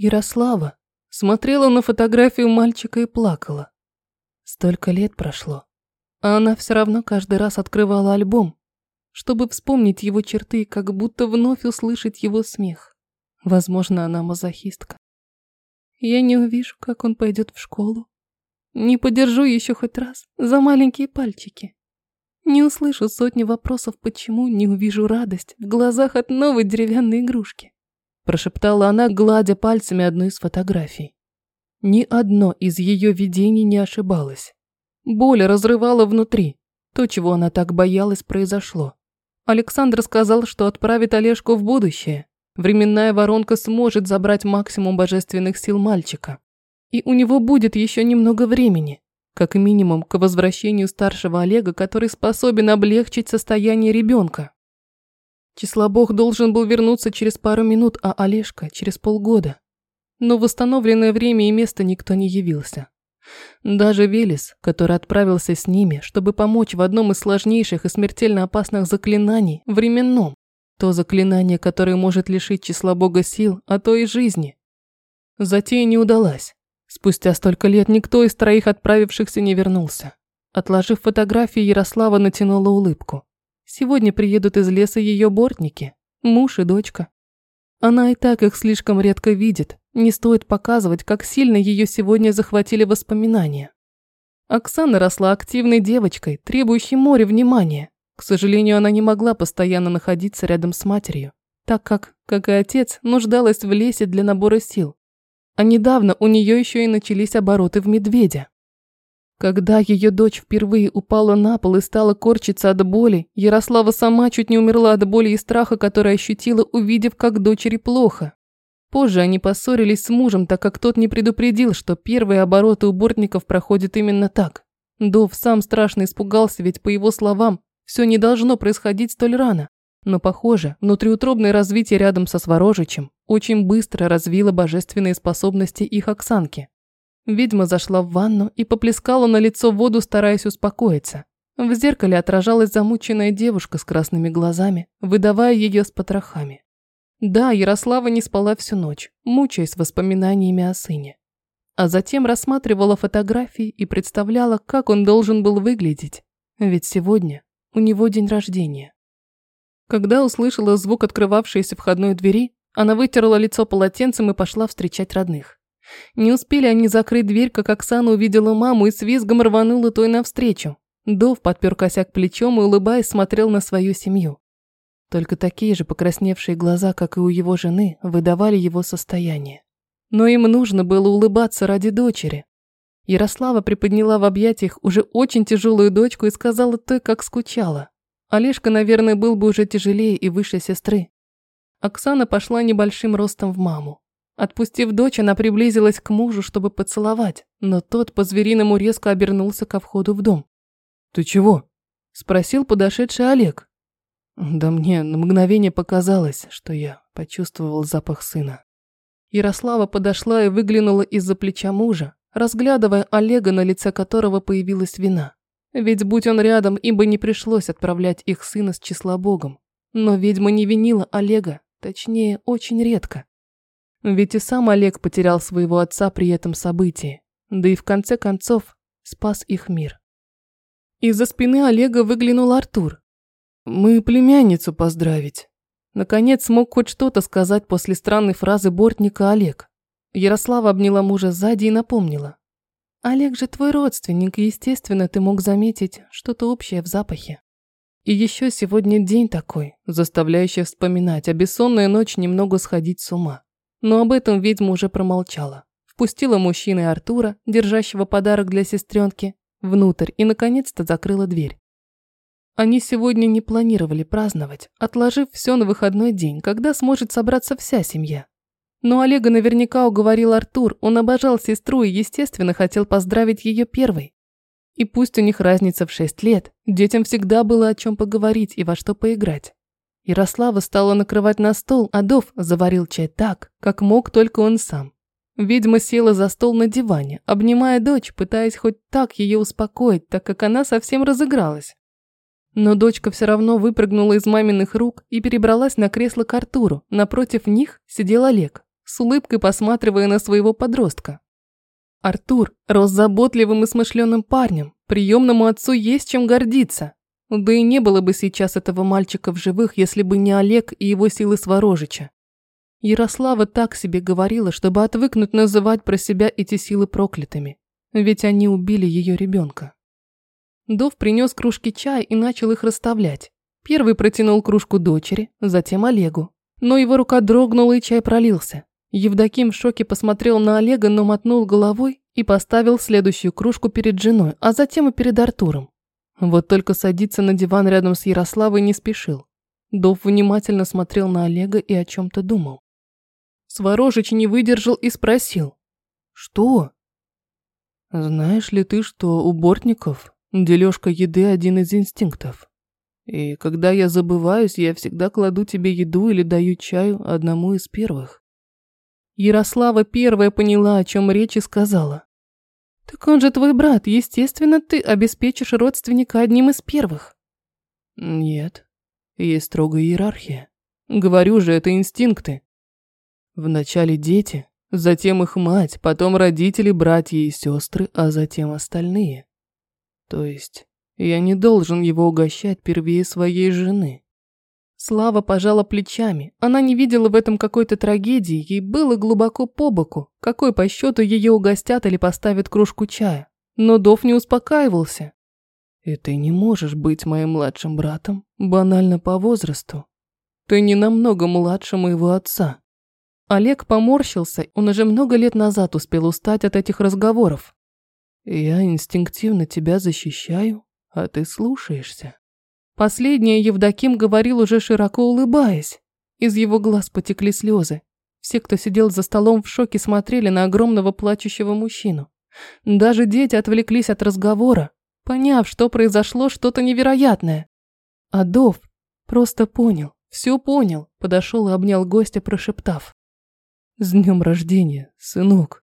Ярослава смотрела на фотографию мальчика и плакала. Столько лет прошло, а она все равно каждый раз открывала альбом, чтобы вспомнить его черты и как будто вновь услышать его смех. Возможно, она мазохистка. Я не увижу, как он пойдет в школу. Не подержу еще хоть раз за маленькие пальчики. Не услышу сотни вопросов, почему не увижу радость в глазах от новой деревянной игрушки. Прошептала она, гладя пальцами одну из фотографий. Ни одно из ее видений не ошибалось. Боль разрывала внутри. То, чего она так боялась, произошло. Александр сказал, что отправит Олежку в будущее. Временная воронка сможет забрать максимум божественных сил мальчика. И у него будет еще немного времени, как минимум к возвращению старшего Олега, который способен облегчить состояние ребенка. Числобог должен был вернуться через пару минут, а Олежка через полгода. Но в восстановленное время и место никто не явился. Даже Велес, который отправился с ними, чтобы помочь в одном из сложнейших и смертельно опасных заклинаний – временном. То заклинание, которое может лишить числа бога сил, а то и жизни. Затея не удалась. Спустя столько лет никто из троих отправившихся не вернулся. Отложив фотографии, Ярослава натянула улыбку. Сегодня приедут из леса ее бортники, муж и дочка. Она и так их слишком редко видит, не стоит показывать, как сильно ее сегодня захватили воспоминания. Оксана росла активной девочкой, требующей море внимания. К сожалению, она не могла постоянно находиться рядом с матерью, так как, как и отец, нуждалась в лесе для набора сил. А недавно у нее еще и начались обороты в медведя. Когда ее дочь впервые упала на пол и стала корчиться от боли, Ярослава сама чуть не умерла от боли и страха, который ощутила, увидев, как дочери плохо. Позже они поссорились с мужем, так как тот не предупредил, что первые обороты у проходят именно так. Дов сам страшно испугался, ведь, по его словам, все не должно происходить столь рано. Но, похоже, внутриутробное развитие рядом со Сворожичем очень быстро развило божественные способности их Оксанки. Ведьма зашла в ванну и поплескала на лицо воду, стараясь успокоиться. В зеркале отражалась замученная девушка с красными глазами, выдавая ее с потрохами. Да, Ярослава не спала всю ночь, мучаясь воспоминаниями о сыне. А затем рассматривала фотографии и представляла, как он должен был выглядеть. Ведь сегодня у него день рождения. Когда услышала звук открывавшейся входной двери, она вытерла лицо полотенцем и пошла встречать родных. Не успели они закрыть дверь, как Оксана увидела маму и с визгом рванула той навстречу. Дов подпер косяк плечом и, улыбаясь, смотрел на свою семью. Только такие же покрасневшие глаза, как и у его жены, выдавали его состояние. Но им нужно было улыбаться ради дочери. Ярослава приподняла в объятиях уже очень тяжелую дочку и сказала той, как скучала. Олежка, наверное, был бы уже тяжелее и выше сестры. Оксана пошла небольшим ростом в маму. Отпустив дочь, она приблизилась к мужу, чтобы поцеловать, но тот по-звериному резко обернулся ко входу в дом. «Ты чего?» – спросил подошедший Олег. Да мне на мгновение показалось, что я почувствовал запах сына. Ярослава подошла и выглянула из-за плеча мужа, разглядывая Олега, на лице которого появилась вина. Ведь будь он рядом, им бы не пришлось отправлять их сына с числа Богом. Но ведьма не винила Олега, точнее, очень редко. Ведь и сам Олег потерял своего отца при этом событии, да и в конце концов спас их мир. Из-за спины Олега выглянул Артур, мы племянницу поздравить. Наконец смог хоть что-то сказать после странной фразы бортника Олег. Ярослава обняла мужа сзади и напомнила. Олег же твой родственник, и, естественно, ты мог заметить что-то общее в запахе. И еще сегодня день такой, заставляющий вспоминать, а бессонная ночь немного сходить с ума. Но об этом ведьма уже промолчала. Впустила мужчины Артура, держащего подарок для сестренки, внутрь и, наконец-то, закрыла дверь. Они сегодня не планировали праздновать, отложив все на выходной день, когда сможет собраться вся семья. Но Олега наверняка уговорил Артур, он обожал сестру и, естественно, хотел поздравить ее первой. И пусть у них разница в шесть лет, детям всегда было о чем поговорить и во что поиграть. Ярослава стала накрывать на стол, а Дов заварил чай так, как мог только он сам. Ведьма села за стол на диване, обнимая дочь, пытаясь хоть так ее успокоить, так как она совсем разыгралась. Но дочка все равно выпрыгнула из маминых рук и перебралась на кресло к Артуру. Напротив них сидел Олег. с улыбкой посматривая на своего подростка. Артур рос заботливым и смышленым парнем, приемному отцу есть чем гордиться. Да и не было бы сейчас этого мальчика в живых, если бы не Олег и его силы Сворожича. Ярослава так себе говорила, чтобы отвыкнуть называть про себя эти силы проклятыми, ведь они убили ее ребенка. Дов принес кружки чая и начал их расставлять. Первый протянул кружку дочери, затем Олегу. Но его рука дрогнула и чай пролился. Евдоким в шоке посмотрел на Олега, но мотнул головой и поставил следующую кружку перед женой, а затем и перед Артуром. Вот только садиться на диван рядом с Ярославой не спешил. Дов внимательно смотрел на Олега и о чем-то думал. Сворожич не выдержал и спросил. «Что?» «Знаешь ли ты, что у бортников дележка еды один из инстинктов? И когда я забываюсь, я всегда кладу тебе еду или даю чаю одному из первых». Ярослава первая поняла, о чем речь и сказала. «Так он же твой брат, естественно, ты обеспечишь родственника одним из первых». «Нет, есть строгая иерархия. Говорю же, это инстинкты. Вначале дети, затем их мать, потом родители, братья и сестры, а затем остальные. То есть я не должен его угощать первее своей жены». Слава пожала плечами. Она не видела в этом какой-то трагедии, ей было глубоко по боку, какой по счету ее угостят или поставят кружку чая. Но Дов не успокаивался. «И ты не можешь быть моим младшим братом, банально по возрасту. Ты не намного младше моего отца». Олег поморщился, он уже много лет назад успел устать от этих разговоров. «Я инстинктивно тебя защищаю, а ты слушаешься. Последнее Евдоким говорил уже широко улыбаясь. Из его глаз потекли слезы. Все, кто сидел за столом в шоке, смотрели на огромного плачущего мужчину. Даже дети отвлеклись от разговора, поняв, что произошло что-то невероятное. Адов просто понял, все понял, подошел и обнял гостя, прошептав. «С днем рождения, сынок!»